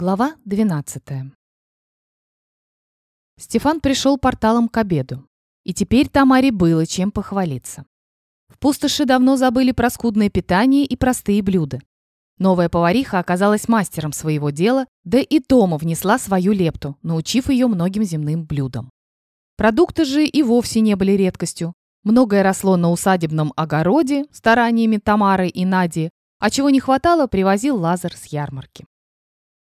Глава 12. Стефан пришел порталом к обеду. И теперь Тамаре было чем похвалиться. В пустоши давно забыли про скудное питание и простые блюда. Новая повариха оказалась мастером своего дела, да и Тома внесла свою лепту, научив ее многим земным блюдам. Продукты же и вовсе не были редкостью. Многое росло на усадебном огороде стараниями Тамары и Нади, а чего не хватало, привозил Лазар с ярмарки.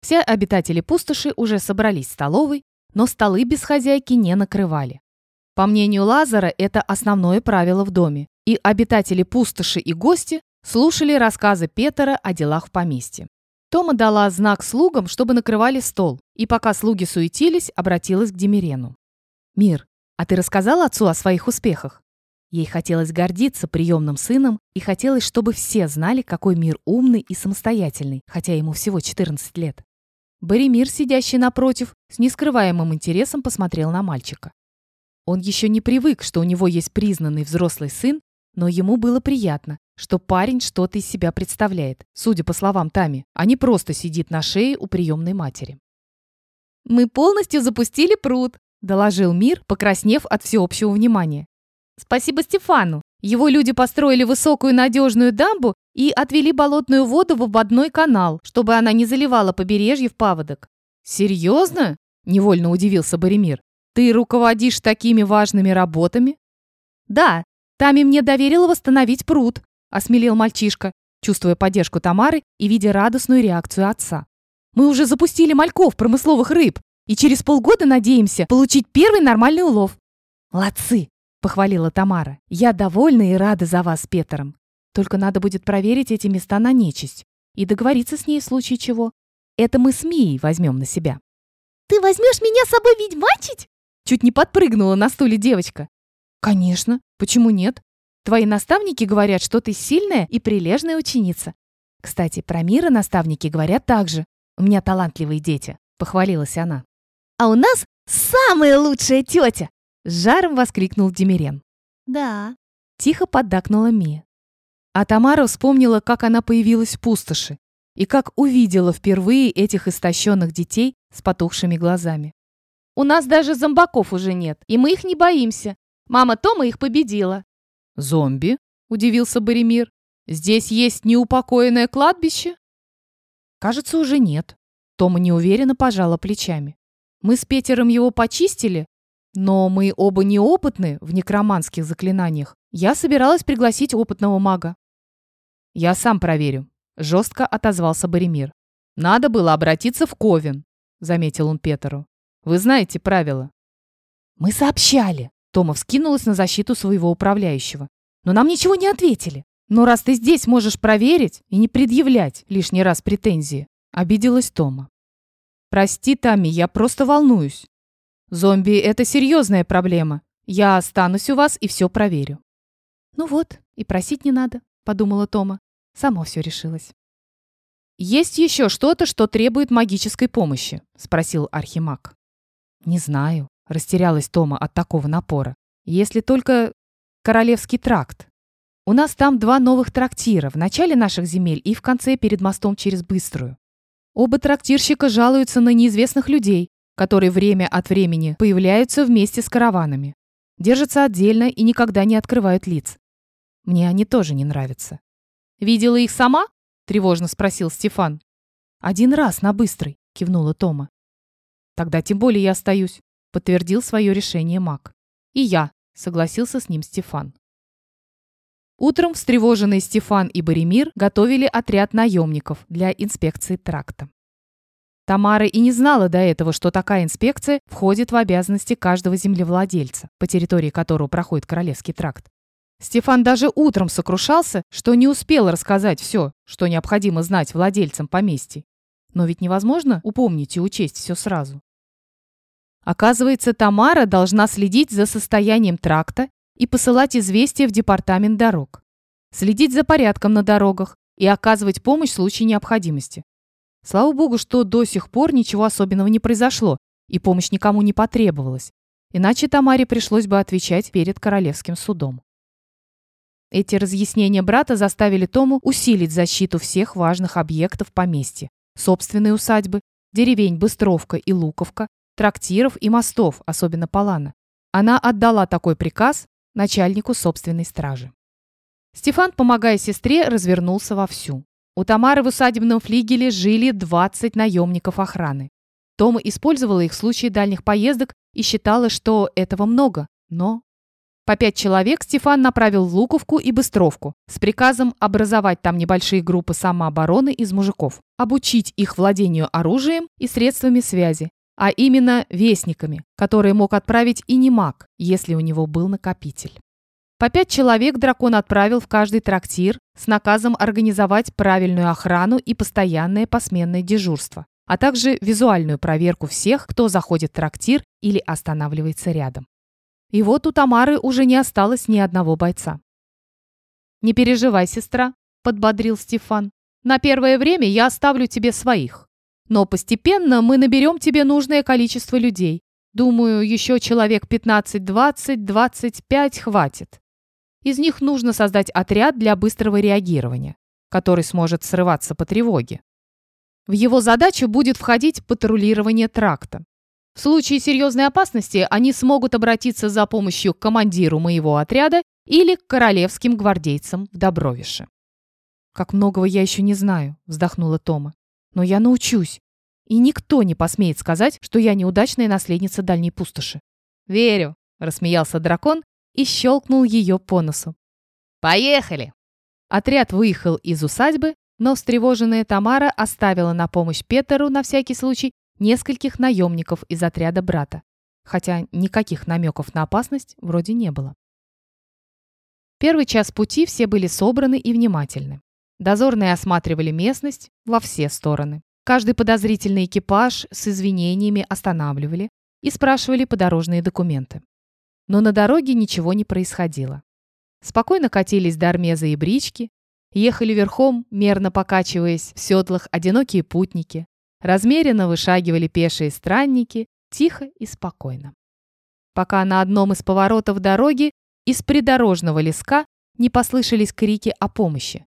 Все обитатели пустоши уже собрались в столовой, но столы без хозяйки не накрывали. По мнению Лазара, это основное правило в доме, и обитатели пустоши и гости слушали рассказы Петера о делах в поместье. Тома дала знак слугам, чтобы накрывали стол, и пока слуги суетились, обратилась к Демирену. «Мир, а ты рассказал отцу о своих успехах?» Ей хотелось гордиться приемным сыном и хотелось, чтобы все знали, какой мир умный и самостоятельный, хотя ему всего 14 лет. Боремир, сидящий напротив, с нескрываемым интересом посмотрел на мальчика. Он еще не привык, что у него есть признанный взрослый сын, но ему было приятно, что парень что-то из себя представляет, судя по словам Тами, а не просто сидит на шее у приемной матери. «Мы полностью запустили пруд», – доложил Мир, покраснев от всеобщего внимания. «Спасибо Стефану. Его люди построили высокую надежную дамбу и отвели болотную воду в ободной канал, чтобы она не заливала побережье в паводок. «Серьезно?» – невольно удивился Боремир. «Ты руководишь такими важными работами?» «Да, Тами мне доверила восстановить пруд», – осмелел мальчишка, чувствуя поддержку Тамары и видя радостную реакцию отца. «Мы уже запустили мальков промысловых рыб и через полгода надеемся получить первый нормальный улов». «Молодцы!» — похвалила Тамара. «Я довольна и рада за вас с Петером. Только надо будет проверить эти места на нечисть и договориться с ней в случае чего. Это мы с Мией возьмем на себя». «Ты возьмешь меня с собой ведьмачить?» Чуть не подпрыгнула на стуле девочка. «Конечно. Почему нет? Твои наставники говорят, что ты сильная и прилежная ученица. Кстати, про мира наставники говорят так же. У меня талантливые дети», — похвалилась она. «А у нас самая лучшая тетя!» С жаром воскликнул Демирен. «Да». Тихо поддакнула Мия. А Тамара вспомнила, как она появилась в пустоши и как увидела впервые этих истощенных детей с потухшими глазами. «У нас даже зомбаков уже нет, и мы их не боимся. Мама Тома их победила». «Зомби?» – удивился Боремир. «Здесь есть неупокоенное кладбище?» «Кажется, уже нет». Тома неуверенно пожала плечами. «Мы с Петером его почистили, но мы оба неопытны в некроманских заклинаниях. Я собиралась пригласить опытного мага. Я сам проверю. Жестко отозвался Боремир. Надо было обратиться в Ковен, заметил он Петеру. Вы знаете правила. Мы сообщали. Тома вскинулась на защиту своего управляющего. Но нам ничего не ответили. Но раз ты здесь можешь проверить и не предъявлять лишний раз претензии, обиделась Тома. Прости, Тами, я просто волнуюсь. Зомби – это серьезная проблема. Я останусь у вас и все проверю». «Ну вот, и просить не надо», – подумала Тома. Само все решилось. «Есть еще что-то, что требует магической помощи?» – спросил Архимаг. «Не знаю», – растерялась Тома от такого напора. «Если только Королевский тракт. У нас там два новых трактира, в начале наших земель и в конце перед мостом через Быструю. Оба трактирщика жалуются на неизвестных людей, которые время от времени появляются вместе с караванами. Держатся отдельно и никогда не открывают лиц. Мне они тоже не нравятся. «Видела их сама?» – тревожно спросил Стефан. «Один раз на быстрый», – кивнула Тома. «Тогда тем более я остаюсь», – подтвердил свое решение маг. «И я», – согласился с ним Стефан. Утром встревоженные Стефан и Боремир готовили отряд наемников для инспекции тракта. Тамара и не знала до этого, что такая инспекция входит в обязанности каждого землевладельца, по территории которого проходит Королевский тракт. Стефан даже утром сокрушался, что не успел рассказать все, что необходимо знать владельцам поместий. Но ведь невозможно упомнить и учесть все сразу. Оказывается, Тамара должна следить за состоянием тракта и посылать известия в департамент дорог, следить за порядком на дорогах и оказывать помощь в случае необходимости. Слава богу, что до сих пор ничего особенного не произошло, и помощь никому не потребовалась. Иначе Тамаре пришлось бы отвечать перед королевским судом. Эти разъяснения брата заставили Тому усилить защиту всех важных объектов поместья, собственной усадьбы деревень Быстровка и Луковка, трактиров и мостов, особенно Полана. Она отдала такой приказ начальнику собственной стражи. Стефан, помогая сестре, развернулся вовсю. У Тамары в усадебном флигеле жили 20 наемников охраны. Тома использовала их в случае дальних поездок и считала, что этого много, но... По пять человек Стефан направил в Луковку и Быстровку с приказом образовать там небольшие группы самообороны из мужиков, обучить их владению оружием и средствами связи, а именно вестниками, которые мог отправить и не маг, если у него был накопитель. По пять человек дракон отправил в каждый трактир с наказом организовать правильную охрану и постоянное посменное дежурство, а также визуальную проверку всех, кто заходит в трактир или останавливается рядом. И вот у Тамары уже не осталось ни одного бойца. «Не переживай, сестра», – подбодрил Стефан. «На первое время я оставлю тебе своих. Но постепенно мы наберем тебе нужное количество людей. Думаю, еще человек 15, 20, 25 хватит. Из них нужно создать отряд для быстрого реагирования, который сможет срываться по тревоге. В его задачу будет входить патрулирование тракта. В случае серьезной опасности они смогут обратиться за помощью к командиру моего отряда или к королевским гвардейцам в Добровише. «Как многого я еще не знаю», — вздохнула Тома. «Но я научусь. И никто не посмеет сказать, что я неудачная наследница дальней пустоши». «Верю», — рассмеялся дракон и щелкнул ее по носу. «Поехали!» Отряд выехал из усадьбы, но встревоженная Тамара оставила на помощь Петеру на всякий случай нескольких наемников из отряда брата, хотя никаких намеков на опасность вроде не было. Первый час пути все были собраны и внимательны. Дозорные осматривали местность во все стороны. Каждый подозрительный экипаж с извинениями останавливали и спрашивали подорожные документы. Но на дороге ничего не происходило. Спокойно катились до Армеза и Брички, ехали верхом, мерно покачиваясь в седлах одинокие путники, размеренно вышагивали пешие странники, тихо и спокойно. Пока на одном из поворотов дороги из придорожного леска не послышались крики о помощи.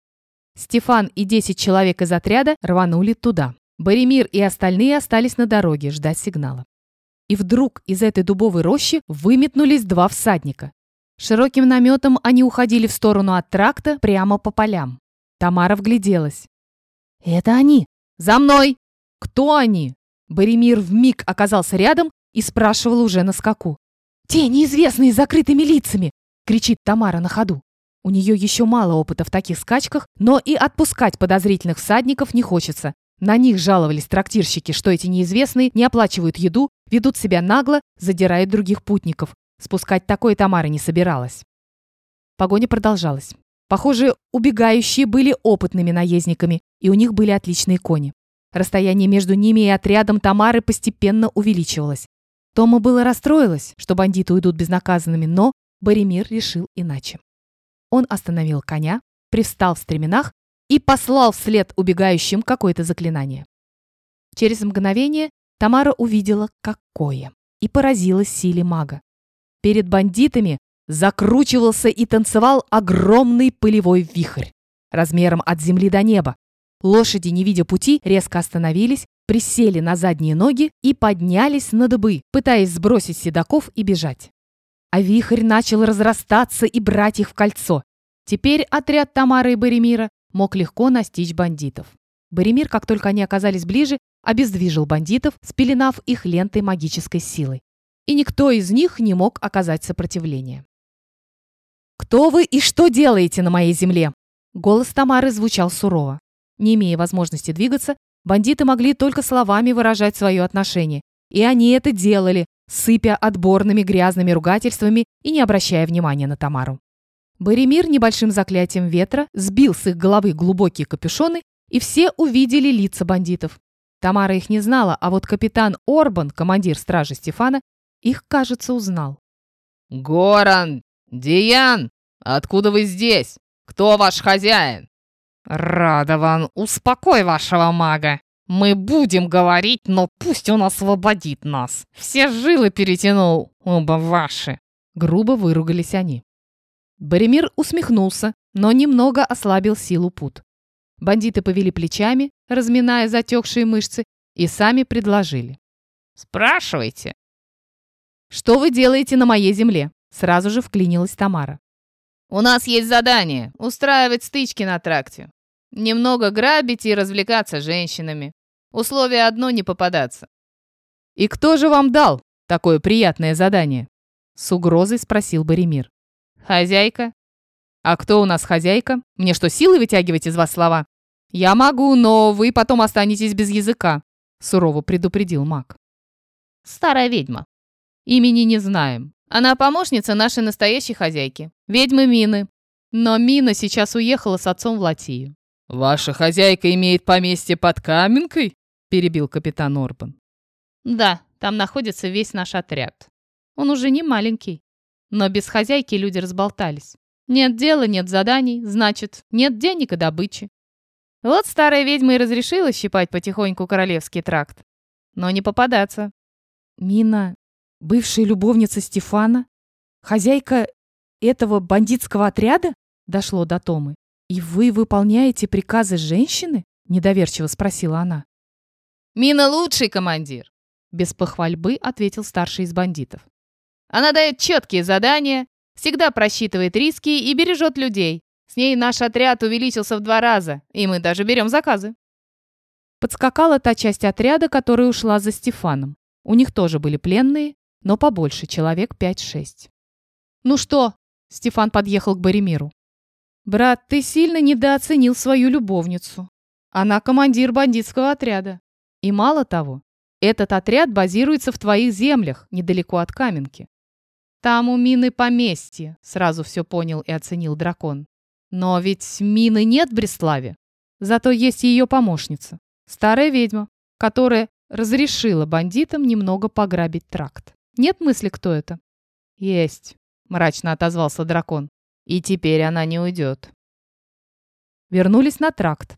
Стефан и 10 человек из отряда рванули туда. Боремир и остальные остались на дороге ждать сигнала. И вдруг из этой дубовой рощи выметнулись два всадника. Широким наметом они уходили в сторону от тракта прямо по полям. Тамара вгляделась. «Это они! За мной!» «Кто они?» Боремир вмиг оказался рядом и спрашивал уже на скаку. «Те неизвестные с закрытыми лицами!» — кричит Тамара на ходу. У нее еще мало опыта в таких скачках, но и отпускать подозрительных всадников не хочется. На них жаловались трактирщики, что эти неизвестные не оплачивают еду, ведут себя нагло, задирают других путников. Спускать такое Тамара не собиралась. Погоня продолжалась. Похоже, убегающие были опытными наездниками, и у них были отличные кони. Расстояние между ними и отрядом Тамары постепенно увеличивалось. Тома было расстроилась, что бандиты уйдут безнаказанными, но Боремир решил иначе. Он остановил коня, привстал в стременах и послал вслед убегающим какое-то заклинание. Через мгновение Тамара увидела какое и поразилась силе мага. Перед бандитами закручивался и танцевал огромный пылевой вихрь, размером от земли до неба, Лошади, не видя пути, резко остановились, присели на задние ноги и поднялись на дыбы, пытаясь сбросить седаков и бежать. А вихрь начал разрастаться и брать их в кольцо. Теперь отряд Тамары и Боремира мог легко настичь бандитов. Боремир, как только они оказались ближе, обездвижил бандитов, спеленав их лентой магической силой. И никто из них не мог оказать сопротивление. «Кто вы и что делаете на моей земле?» Голос Тамары звучал сурово. Не имея возможности двигаться, бандиты могли только словами выражать свое отношение. И они это делали, сыпя отборными грязными ругательствами и не обращая внимания на Тамару. Боремир небольшим заклятием ветра сбил с их головы глубокие капюшоны, и все увидели лица бандитов. Тамара их не знала, а вот капитан Орбан, командир стражи Стефана, их, кажется, узнал. «Горан! Диан! Откуда вы здесь? Кто ваш хозяин?» «Радован, успокой вашего мага. Мы будем говорить, но пусть он освободит нас. Все жилы перетянул, оба ваши». Грубо выругались они. Боремир усмехнулся, но немного ослабил силу пут. Бандиты повели плечами, разминая затекшие мышцы, и сами предложили. Спрашивайте. «Что вы делаете на моей земле?» Сразу же вклинилась Тамара. У нас есть задание – устраивать стычки на тракте. Немного грабить и развлекаться женщинами. Условие одно – не попадаться. «И кто же вам дал такое приятное задание?» С угрозой спросил Боремир. Хозяйка. «А кто у нас хозяйка? Мне что, силы вытягивать из вас слова?» «Я могу, но вы потом останетесь без языка», сурово предупредил маг. Старая ведьма. Имени не знаем. Она помощница нашей настоящей хозяйки, ведьмы Мины. Но Мина сейчас уехала с отцом в Латию. «Ваша хозяйка имеет поместье под Каменкой?» – перебил капитан Орбан. «Да, там находится весь наш отряд. Он уже не маленький. Но без хозяйки люди разболтались. Нет дела, нет заданий, значит, нет денег и добычи. Вот старая ведьма и разрешила щипать потихоньку королевский тракт. Но не попадаться. Мина Бывшая любовница Стефана? Хозяйка этого бандитского отряда? Дошло до Томы. И вы выполняете приказы женщины? Недоверчиво спросила она. Мина лучший командир. Без похвальбы ответил старший из бандитов. Она дает четкие задания, всегда просчитывает риски и бережет людей. С ней наш отряд увеличился в два раза, и мы даже берем заказы. Подскакала та часть отряда, которая ушла за Стефаном. У них тоже были пленные, но побольше, человек 5-6. «Ну что?» – Стефан подъехал к Боремиру. «Брат, ты сильно недооценил свою любовницу. Она командир бандитского отряда. И мало того, этот отряд базируется в твоих землях, недалеко от Каменки. Там у Мины поместье», – сразу все понял и оценил дракон. «Но ведь Мины нет в Бреславе. Зато есть ее помощница, старая ведьма, которая разрешила бандитам немного пограбить тракт. Нет мысли, кто это?» «Есть», — мрачно отозвался дракон. «И теперь она не уйдет». Вернулись на тракт.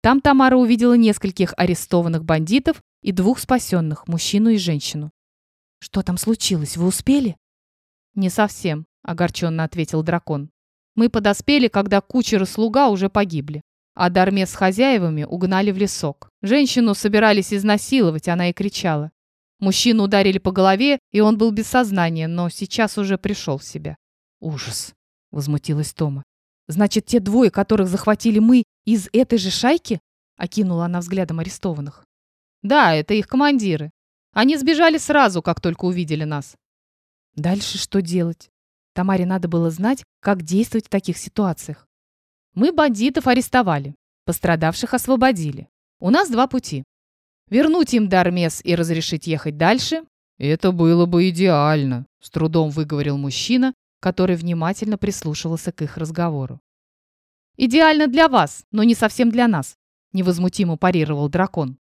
Там Тамара увидела нескольких арестованных бандитов и двух спасенных, мужчину и женщину. «Что там случилось? Вы успели?» «Не совсем», — огорченно ответил дракон. «Мы подоспели, когда кучер и слуга уже погибли, а Дарме с хозяевами угнали в лесок. Женщину собирались изнасиловать, она и кричала. Мужчину ударили по голове, и он был без сознания, но сейчас уже пришел в себя. «Ужас!» — возмутилась Тома. «Значит, те двое, которых захватили мы, из этой же шайки?» — окинула она взглядом арестованных. «Да, это их командиры. Они сбежали сразу, как только увидели нас». «Дальше что делать?» Тамаре надо было знать, как действовать в таких ситуациях. «Мы бандитов арестовали, пострадавших освободили. У нас два пути. Вернуть им Дармес и разрешить ехать дальше? Это было бы идеально, с трудом выговорил мужчина, который внимательно прислушивался к их разговору. «Идеально для вас, но не совсем для нас», – невозмутимо парировал дракон.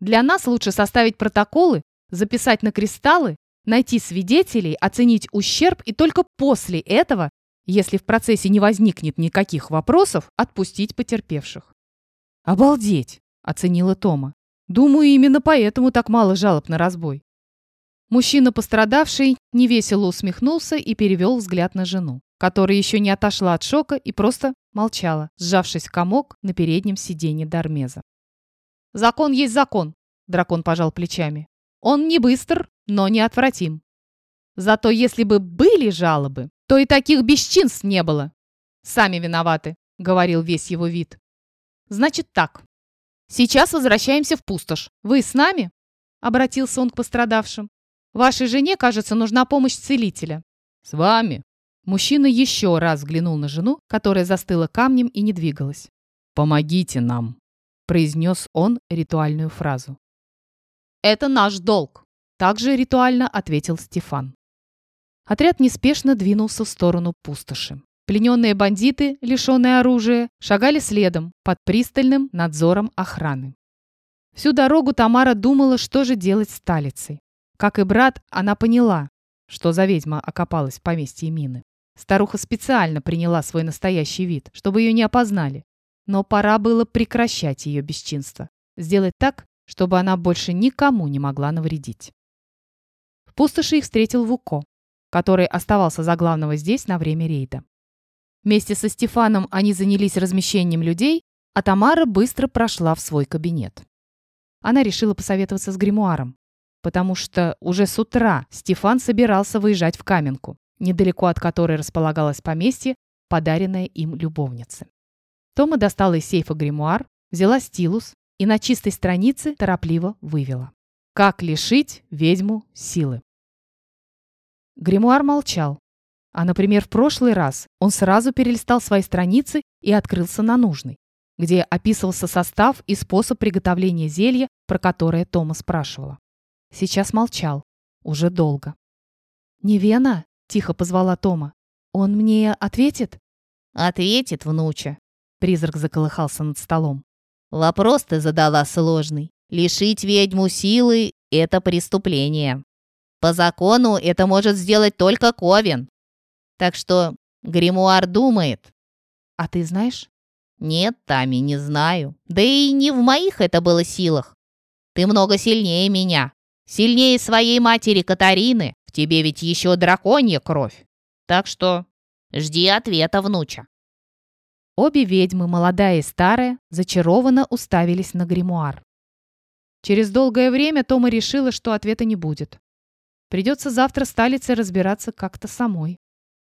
«Для нас лучше составить протоколы, записать на кристаллы, найти свидетелей, оценить ущерб и только после этого, если в процессе не возникнет никаких вопросов, отпустить потерпевших». «Обалдеть!» – оценила Тома. Думаю, именно поэтому так мало жалоб на разбой. Мужчина, пострадавший, невесело усмехнулся и перевел взгляд на жену, которая еще не отошла от шока и просто молчала, сжавшись в комок на переднем сиденье Дармеза. «Закон есть закон», — дракон пожал плечами. «Он не быстр, но неотвратим. Зато если бы были жалобы, то и таких бесчинств не было. Сами виноваты», — говорил весь его вид. «Значит так, «Сейчас возвращаемся в пустошь. Вы с нами?» Обратился он к пострадавшим. «Вашей жене, кажется, нужна помощь целителя». «С вами». Мужчина еще раз взглянул на жену, которая застыла камнем и не двигалась. «Помогите нам», – произнес он ритуальную фразу. «Это наш долг», – также ритуально ответил Стефан. Отряд неспешно двинулся в сторону пустоши. Плененные бандиты, лишенные оружия, шагали следом, под пристальным надзором охраны. Всю дорогу Тамара думала, что же делать с Талицей. Как и брат, она поняла, что за ведьма окопалась в поместье Мины. Старуха специально приняла свой настоящий вид, чтобы ее не опознали. Но пора было прекращать ее бесчинство. Сделать так, чтобы она больше никому не могла навредить. Пустоши их встретил Вуко, который оставался за главного здесь на время рейда. Вместе со Стефаном они занялись размещением людей, а Тамара быстро прошла в свой кабинет. она решила посоветоваться с гримуаром, потому что уже с утра Стефан собирался выезжать в Каменку, недалеко от которой располагалось поместье, подаренное им любовнице. Тома достала из сейфа гримуар, взяла стилус и на чистой странице торопливо вывела. Как лишить ведьму силы? Гримуар молчал. А, например, в прошлый раз он сразу перелистал свои страницы и открылся на нужный, где описывался состав и способ приготовления зелья, про которое Тома спрашивала. Сейчас молчал. Уже долго. «Невена?» — тихо позвала Тома. «Он мне ответит?» «Ответит, внуча». Призрак заколыхался над столом. «Вопрос ты задала сложный. Лишить ведьму силы — это преступление. По закону это может сделать только Ковен. Так что гримуар думает. А ты знаешь? Нет, Тами, не знаю. Да и не в моих это было силах. Ты много сильнее меня. Сильнее своей матери Катарины. В тебе ведь еще драконья кровь. Так что жди ответа, внуча. Обе ведьмы, молодая и старая, зачарованно уставились на гримуар. Через долгое время Тома решила, что ответа не будет. Придется завтра с разбираться как-то самой.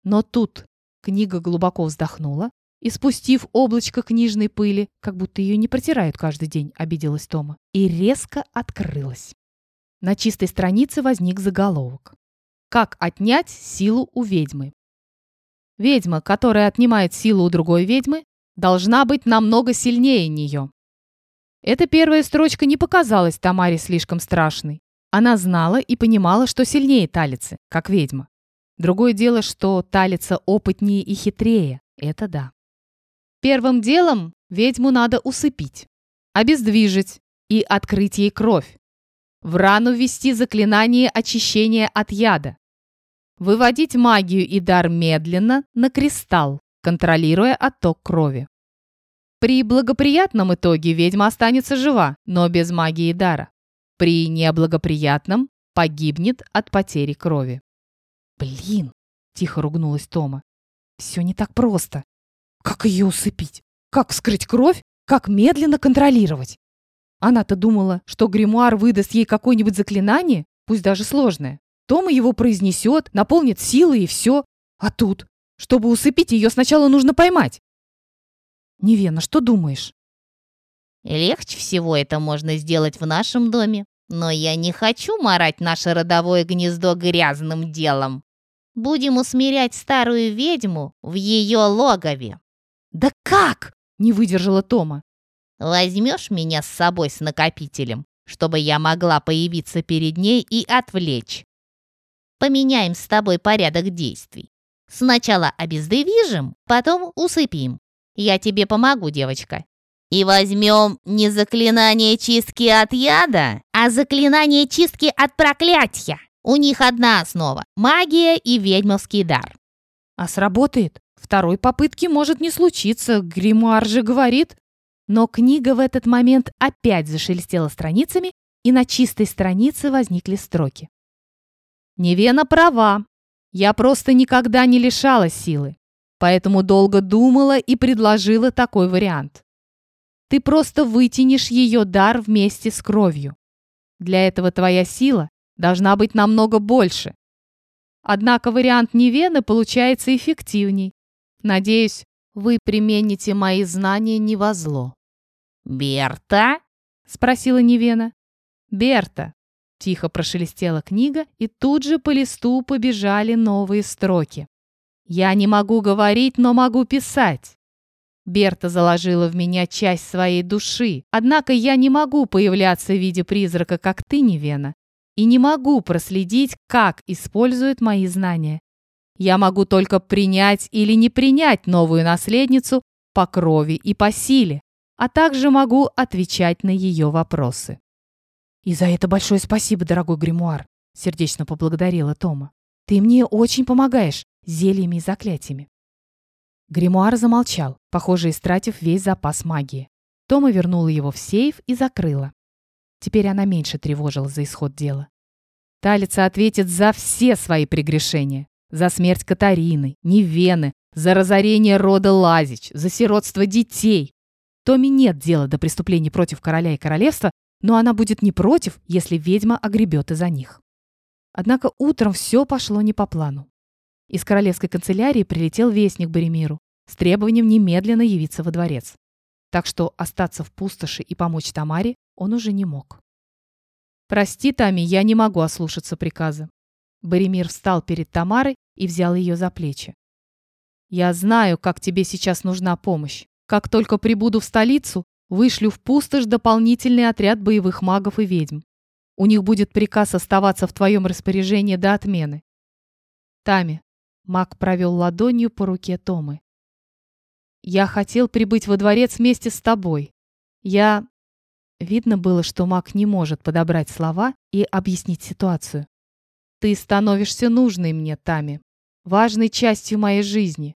Но тут книга глубоко вздохнула и, спустив облачко книжной пыли, как будто ее не протирают каждый день, обиделась Тома, и резко открылась. На чистой странице возник заголовок. Как отнять силу у ведьмы? Ведьма, которая отнимает силу у другой ведьмы, должна быть намного сильнее нее. Эта первая строчка не показалась Тамаре слишком страшной. Она знала и понимала, что сильнее Талицы, как ведьма. Другое дело, что Талица опытнее и хитрее. Это да. Первым делом ведьму надо усыпить, обездвижить и открыть ей кровь. В рану ввести заклинание очищения от яда. Выводить магию и дар медленно на кристалл, контролируя отток крови. При благоприятном итоге ведьма останется жива, но без магии дара. При неблагоприятном погибнет от потери крови. «Блин!» – тихо ругнулась Тома. «Все не так просто. Как ее усыпить? Как вскрыть кровь? Как медленно контролировать?» Она-то думала, что гримуар выдаст ей какое-нибудь заклинание, пусть даже сложное. Тома его произнесет, наполнит силой и все. А тут, чтобы усыпить ее, сначала нужно поймать. Невена, что думаешь? Легче всего это можно сделать в нашем доме. Но я не хочу марать наше родовое гнездо грязным делом. Будем усмирять старую ведьму в ее логове. Да как? Не выдержала Тома. Возьмешь меня с собой с накопителем, чтобы я могла появиться перед ней и отвлечь. Поменяем с тобой порядок действий. Сначала обездвижим, потом усыпим. Я тебе помогу, девочка. И возьмем не заклинание чистки от яда, а заклинание чистки от проклятия. У них одна основа – магия и ведьмовский дар. А сработает? Второй попытки может не случиться, гримуар же говорит. Но книга в этот момент опять зашелестела страницами, и на чистой странице возникли строки. Невена права. Я просто никогда не лишалась силы, поэтому долго думала и предложила такой вариант. Ты просто вытянешь ее дар вместе с кровью. Для этого твоя сила должна быть намного больше. Однако вариант Невены получается эффективней. Надеюсь, вы примените мои знания не во зло. «Берта?» — спросила Невена. «Берта», Тихо прошелестела книга, и тут же по листу побежали новые строки. «Я не могу говорить, но могу писать». Берта заложила в меня часть своей души, однако я не могу появляться в виде призрака, как ты, Невена, и не могу проследить, как используют мои знания. Я могу только принять или не принять новую наследницу по крови и по силе, а также могу отвечать на ее вопросы. «И за это большое спасибо, дорогой гримуар», — сердечно поблагодарила Тома. «Ты мне очень помогаешь зельями и заклятиями». Гримуар замолчал, похоже, истратив весь запас магии. Тома вернула его в сейф и закрыла. Теперь она меньше тревожила за исход дела. Талица ответит за все свои прегрешения. За смерть Катарины, Невены, за разорение рода Лазич, за сиротство детей. Томе нет дела до преступлений против короля и королевства, но она будет не против, если ведьма огребет из-за них. Однако утром все пошло не по плану. Из королевской канцелярии прилетел вестник Боремиру с требованием немедленно явиться во дворец. Так что остаться в пустоши и помочь Тамаре он уже не мог. «Прости, Тами, я не могу ослушаться приказа». Боремир встал перед Тамарой и взял ее за плечи. «Я знаю, как тебе сейчас нужна помощь. Как только прибуду в столицу, вышлю в пустошь дополнительный отряд боевых магов и ведьм. У них будет приказ оставаться в твоем распоряжении до отмены. Тами, маг провел ладонью по руке Томы. Я хотел прибыть во дворец вместе с тобой. Я... Видно было, что маг не может подобрать слова и объяснить ситуацию. Ты становишься нужной мне, Тами, важной частью моей жизни.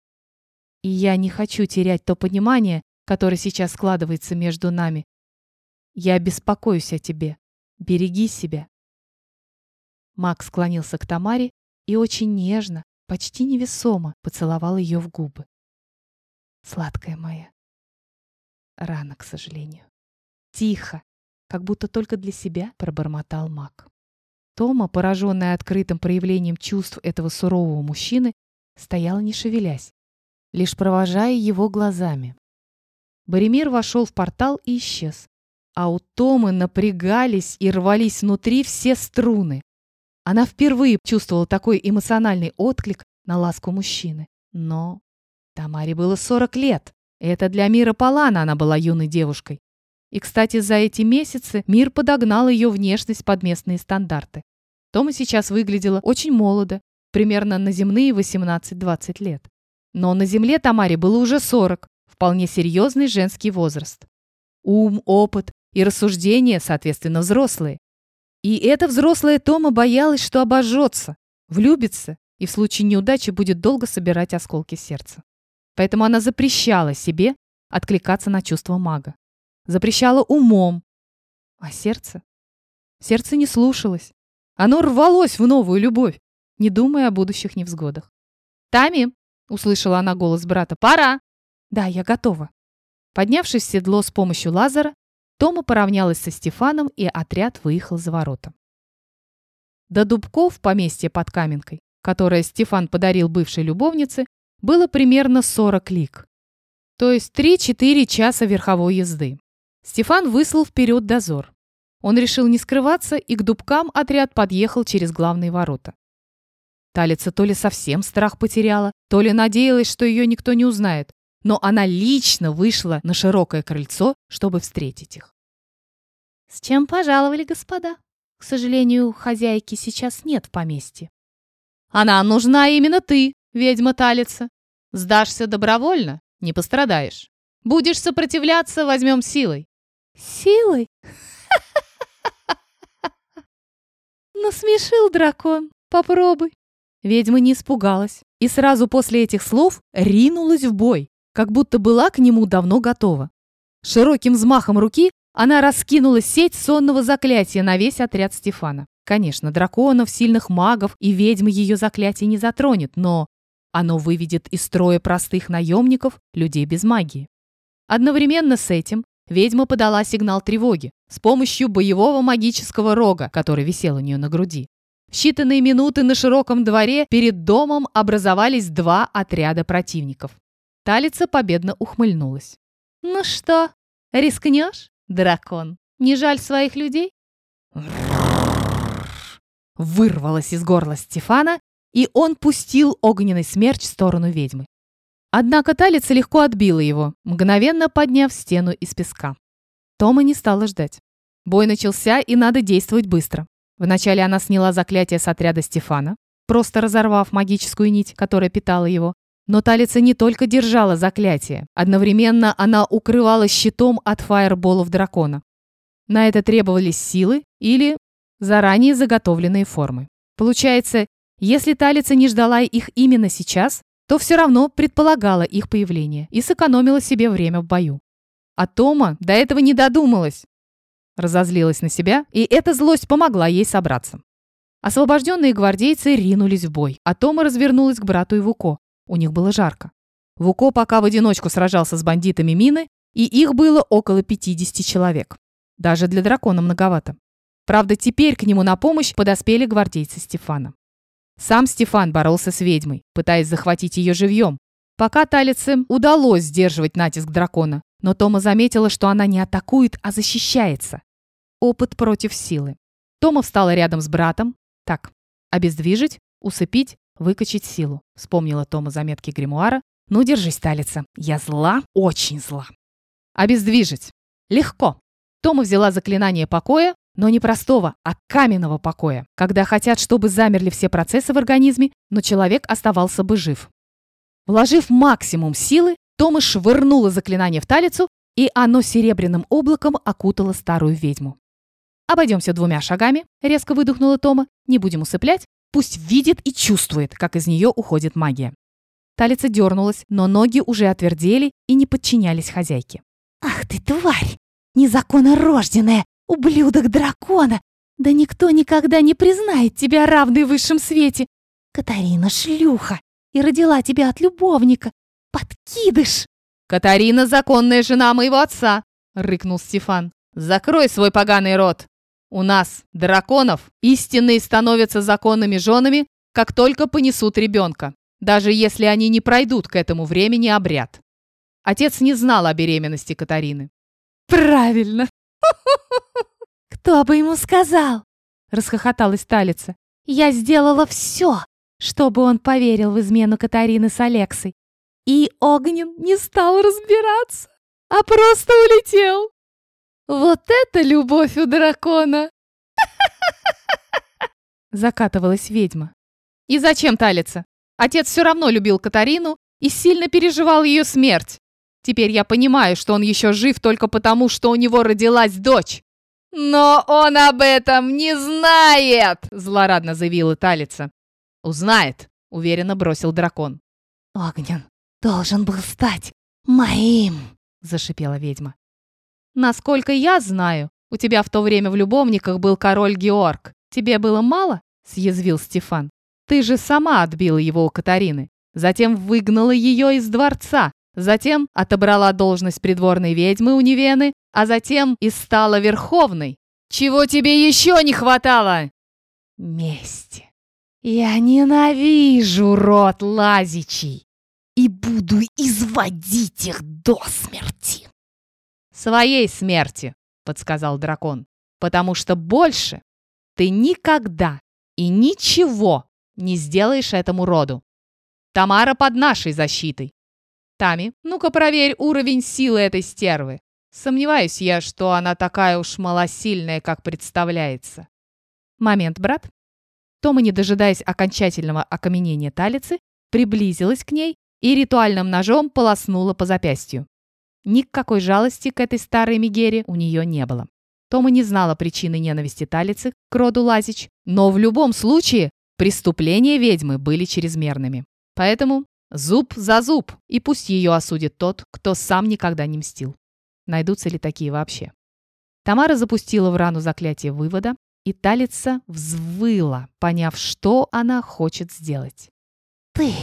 И я не хочу терять то понимание, которое сейчас складывается между нами. Я беспокоюсь о тебе. Береги себя. Мак склонился к Тамаре и очень нежно, почти невесомо поцеловал ее в губы. Сладкая моя. Рано, к сожалению. Тихо, как будто только для себя пробормотал Мак. Тома, пораженная открытым проявлением чувств этого сурового мужчины, стояла не шевелясь, лишь провожая его глазами. Боремир вошел в портал и исчез, а у Томы напрягались и рвались внутри все струны. Она впервые чувствовала такой эмоциональный отклик на ласку мужчины. Но Тамаре было 40 лет. Это для мира Палана она была юной девушкой. И, кстати, за эти месяцы мир подогнал ее внешность под местные стандарты. Тома сейчас выглядела очень молодо, примерно на земные 18-20 лет. Но на земле Тамаре было уже 40, вполне серьезный женский возраст. Ум, опыт и рассуждения, соответственно, взрослые. И эта взрослая Тома боялась, что обожжется, влюбится и в случае неудачи будет долго собирать осколки сердца. Поэтому она запрещала себе откликаться на чувства мага. Запрещала умом. А сердце? Сердце не слушалось. Оно рвалось в новую любовь, не думая о будущих невзгодах. «Тами!» — услышала она голос брата. «Пора!» «Да, я готова». Поднявшись в седло с помощью лазера, Тома поравнялась со Стефаном, и отряд выехал за ворота. До Дубков, поместья под Каменкой, которое Стефан подарил бывшей любовнице, было примерно 40 лиг. То есть 3-4 часа верховой езды. Стефан выслал вперед дозор. Он решил не скрываться, и к дубкам отряд подъехал через главные ворота. Талица то ли совсем страх потеряла, то ли надеялась, что ее никто не узнает, но она лично вышла на широкое крыльцо, чтобы встретить их. «С чем пожаловали, господа? К сожалению, хозяйки сейчас нет в поместье». «Она нужна именно ты, ведьма Талица. Сдашься добровольно, не пострадаешь. Будешь сопротивляться, возьмем силой». «Силой? Насмешил дракон. Попробуй». Ведьма не испугалась и сразу после этих слов ринулась в бой, как будто была к нему давно готова. Широким взмахом руки она раскинула сеть сонного заклятия на весь отряд Стефана. Конечно, драконов, сильных магов и ведьмы ее заклятие не затронет, но оно выведет из строя простых наемников, людей без магии. Одновременно с этим ведьма подала сигнал тревоги с помощью боевого магического рога, который висел у нее на груди. В считанные минуты на широком дворе перед домом образовались два отряда противников. Талица победно ухмыльнулась. «Ну что, рискнешь, дракон? Не жаль своих людей?» Вырвалась из горла Стефана, и он пустил огненный смерч в сторону ведьмы. Однако Талица легко отбила его, мгновенно подняв стену из песка. Тома не стала ждать. Бой начался, и надо действовать быстро. Вначале она сняла заклятие с отряда Стефана, просто разорвав магическую нить, которая питала его, но Талица не только держала заклятие, одновременно она укрывала щитом от фаерболов дракона. На это требовались силы или заранее заготовленные формы. Получается, если Талица не ждала их именно сейчас, то все равно предполагала их появление и сэкономила себе время в бою. А Тома до этого не додумалась. Разозлилась на себя, и эта злость помогла ей собраться. Освобожденные гвардейцы ринулись в бой, а Тома развернулась к брату Ивуко, у них было жарко. Вуко пока в одиночку сражался с бандитами мины, и их было около 50 человек. Даже для дракона многовато. Правда, теперь к нему на помощь подоспели гвардейцы Стефана. Сам Стефан боролся с ведьмой, пытаясь захватить ее живьем. Пока Талице удалось сдерживать натиск дракона, но Тома заметила, что она не атакует, а защищается. Опыт против силы. Тома встала рядом с братом. Так, обездвижить, усыпить, выкачать силу. Вспомнила Тома заметки гримуара. Ну, держись, Талица. Я зла, очень зла. Обездвижить. Легко. Тома взяла заклинание покоя, но не простого, а каменного покоя, когда хотят, чтобы замерли все процессы в организме, но человек оставался бы жив. Вложив максимум силы, Тома швырнула заклинание в талицу, и оно серебряным облаком окутало старую ведьму. «Обойдемся двумя шагами», — резко выдохнула Тома. «Не будем усыплять. Пусть видит и чувствует, как из нее уходит магия». Талица дернулась, но ноги уже отвердели и не подчинялись хозяйке. «Ах ты, тварь! Незаконно рожденная! Ублюдок дракона! Да никто никогда не признает тебя равной в высшем свете! Катарина шлюха! И родила тебя от любовника! Подкидыш!» «Катарина — законная жена моего отца!» — рыкнул Стефан. «Закрой свой поганый рот! У нас, драконов, истинные становятся законными женами, как только понесут ребенка, даже если они не пройдут к этому времени обряд». Отец не знал о беременности Катарины. «Правильно! «Кто бы ему сказал?» — расхохоталась Талица. «Я сделала все, чтобы он поверил в измену Катарины с Алексой. И Огнен не стал разбираться, а просто улетел. Вот это любовь у дракона!» Закатывалась ведьма. «И зачем Талица? Отец все равно любил Катарину и сильно переживал ее смерть. Теперь я понимаю, что он еще жив только потому, что у него родилась дочь. «Но он об этом не знает!» – злорадно заявила Талица. «Узнает», – уверенно бросил дракон. «Огнен должен был стать моим!» – зашипела ведьма. «Насколько я знаю, у тебя в то время в любовниках был король Георг. Тебе было мало?» – съязвил Стефан. «Ты же сама отбила его у Катарины. Затем выгнала ее из дворца. Затем отобрала должность придворной ведьмы у Невены, а затем и стала верховной. Чего тебе еще не хватало? Мести. Я ненавижу род Лазичей и буду изводить их до смерти. Своей смерти, подсказал дракон, потому что больше ты никогда и ничего не сделаешь этому роду. Тамара под нашей защитой. Тами, ну-ка проверь уровень силы этой стервы. Сомневаюсь я, что она такая уж малосильная, как представляется. Момент, брат. Тома, не дожидаясь окончательного окаменения талицы, приблизилась к ней и ритуальным ножом полоснула по запястью. Никакой жалости к этой старой Мегере у нее не было. Тома не знала причины ненависти Талицы к роду Лазич, но в любом случае преступления ведьмы были чрезмерными. Поэтому зуб за зуб, и пусть ее осудит тот, кто сам никогда не мстил. Найдутся ли такие вообще? Тамара запустила в рану заклятие вывода, и Талица взвыла, поняв, что она хочет сделать. «Ты,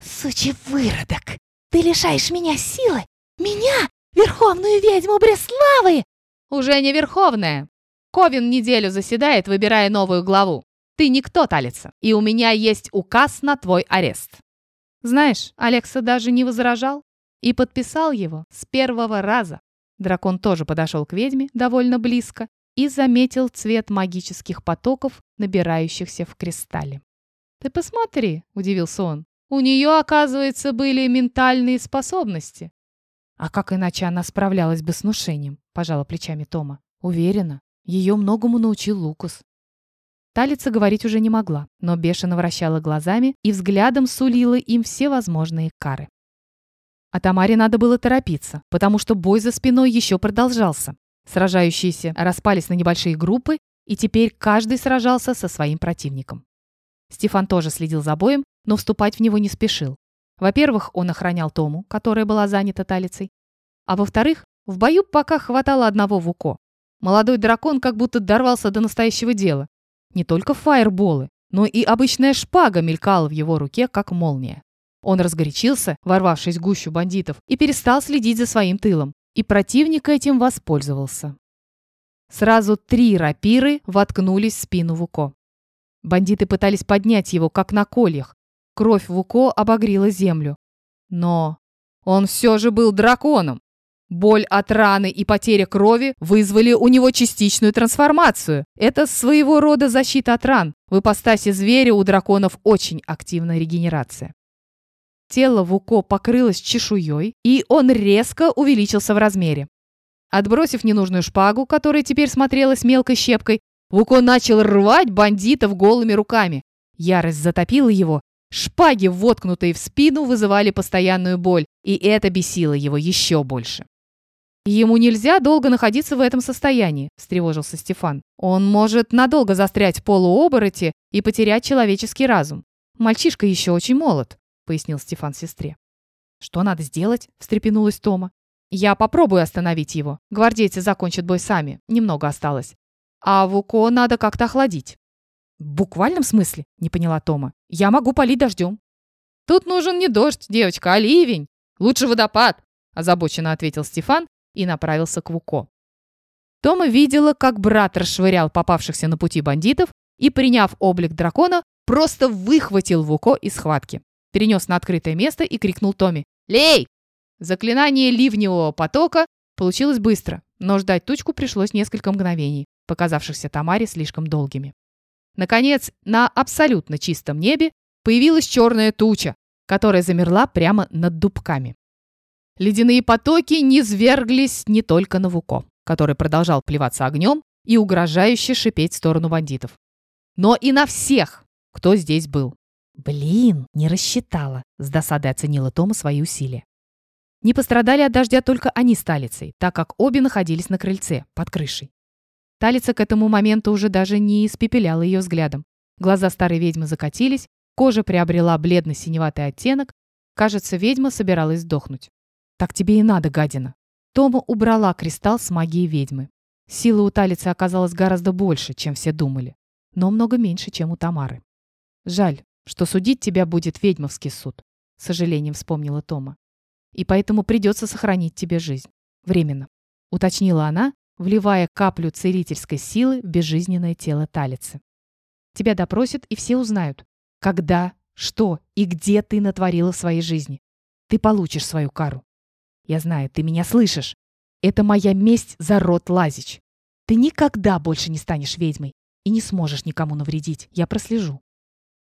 сучий выродок! Ты лишаешь меня силы! Меня, верховную ведьму Бреславы!» «Уже не верховная! Ковин неделю заседает, выбирая новую главу. Ты никто, Талица, и у меня есть указ на твой арест». Знаешь, Алекса даже не возражал и подписал его с первого раза. Дракон тоже подошел к ведьме довольно близко и заметил цвет магических потоков, набирающихся в кристалле. «Ты посмотри», — удивился он, — «у нее, оказывается, были ментальные способности». «А как иначе она справлялась бы с внушением?» — пожала плечами Тома. «Уверена, ее многому научил Лукас». Талица говорить уже не могла, но бешено вращала глазами и взглядом сулила им все возможные кары. А Тамаре надо было торопиться, потому что бой за спиной еще продолжался. Сражающиеся распались на небольшие группы, и теперь каждый сражался со своим противником. Стефан тоже следил за боем, но вступать в него не спешил. Во-первых, он охранял Тому, которая была занята талицей. А во-вторых, в бою пока хватало одного Вуко. Молодой дракон как будто дорвался до настоящего дела. Не только фаерболы, но и обычная шпага мелькала в его руке, как молния. Он разгорячился, ворвавшись в гущу бандитов, и перестал следить за своим тылом. И противник этим воспользовался. Сразу три рапиры воткнулись в спину Вуко. Бандиты пытались поднять его, как на кольях. Кровь Вуко обогрела землю. Но он все же был драконом. Боль от раны и потеря крови вызвали у него частичную трансформацию. Это своего рода защита от ран. В ипостаси зверя у драконов очень активная регенерация. Тело Вуко покрылось чешуей, и он резко увеличился в размере. Отбросив ненужную шпагу, которая теперь смотрелась мелкой щепкой, Вуко начал рвать бандитов голыми руками. Ярость затопила его. Шпаги, воткнутые в спину, вызывали постоянную боль, и это бесило его еще больше. «Ему нельзя долго находиться в этом состоянии», – встревожился Стефан. «Он может надолго застрять в полуобороте и потерять человеческий разум. Мальчишка еще очень молод», – пояснил Стефан сестре. «Что надо сделать?» – встрепенулась Тома. «Я попробую остановить его. Гвардейцы закончат бой сами. Немного осталось. А Вуко надо как-то охладить». «В буквальном смысле?» – не поняла Тома. «Я могу полить дождем». «Тут нужен не дождь, девочка, а ливень. Лучше водопад», – озабоченно ответил Стефан и направился к Вуко. Тома видела, как брат расшвырял попавшихся на пути бандитов и, приняв облик дракона, просто выхватил Вуко из схватки. Перенес на открытое место и крикнул Томи «Лей!». Заклинание ливневого потока получилось быстро, но ждать тучку пришлось несколько мгновений, показавшихся Тамаре слишком долгими. Наконец, на абсолютно чистом небе появилась черная туча, которая замерла прямо над дубками. Ледяные потоки низверглись не только на Вуко, который продолжал плеваться огнем и угрожающе шипеть в сторону бандитов, но и на всех, кто здесь был. «Блин, не рассчитала», — с досадой оценила Тома свои усилия. Не пострадали от дождя только они с Талицей, так как обе находились на крыльце, под крышей. Талица к этому моменту уже даже не испепеляла ее взглядом. Глаза старой ведьмы закатились, кожа приобрела бледно-синеватый оттенок. Кажется, ведьма собиралась сдохнуть. Так тебе и надо, гадина. Тома убрала кристалл с магией ведьмы. Сила у Талицы оказалась гораздо больше, чем все думали, но много меньше, чем у Тамары. Жаль, что судить тебя будет ведьмовский суд, сожалением вспомнила Тома. И поэтому придется сохранить тебе жизнь. Временно. Уточнила она, вливая каплю целительской силы в безжизненное тело Талицы. Тебя допросят, и все узнают, когда, что и где ты натворила в своей жизни. Ты получишь свою кару. Я знаю, ты меня слышишь. Это моя месть за род Лазич. Ты никогда больше не станешь ведьмой и не сможешь никому навредить. Я прослежу.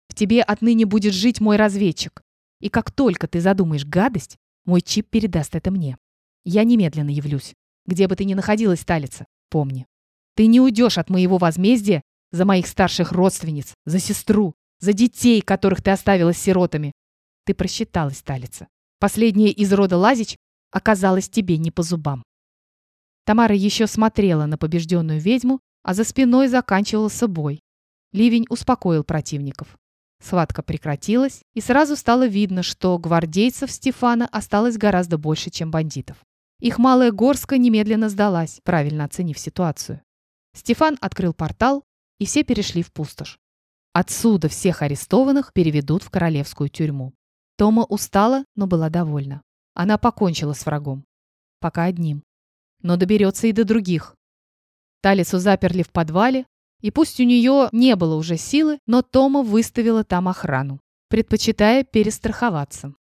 В тебе отныне будет жить мой разведчик. И как только ты задумаешь гадость, мой чип передаст это мне. Я немедленно явлюсь. Где бы ты ни находилась, Талица, помни. Ты не уйдешь от моего возмездия за моих старших родственниц, за сестру, за детей, которых ты оставила сиротами. Ты просчиталась, Талица. Последняя из рода Лазич оказалось тебе не по зубам. Тамара еще смотрела на побежденную ведьму, а за спиной заканчивался бой. Ливень успокоил противников. Схватка прекратилась, и сразу стало видно, что гвардейцев Стефана осталось гораздо больше, чем бандитов. Их малая горска немедленно сдалась, правильно оценив ситуацию. Стефан открыл портал, и все перешли в пустошь. Отсюда всех арестованных переведут в королевскую тюрьму. Тома устала, но была довольна. Она покончила с врагом. Пока одним. Но доберется и до других. Талицу заперли в подвале, и пусть у нее не было уже силы, но Тома выставила там охрану, предпочитая перестраховаться.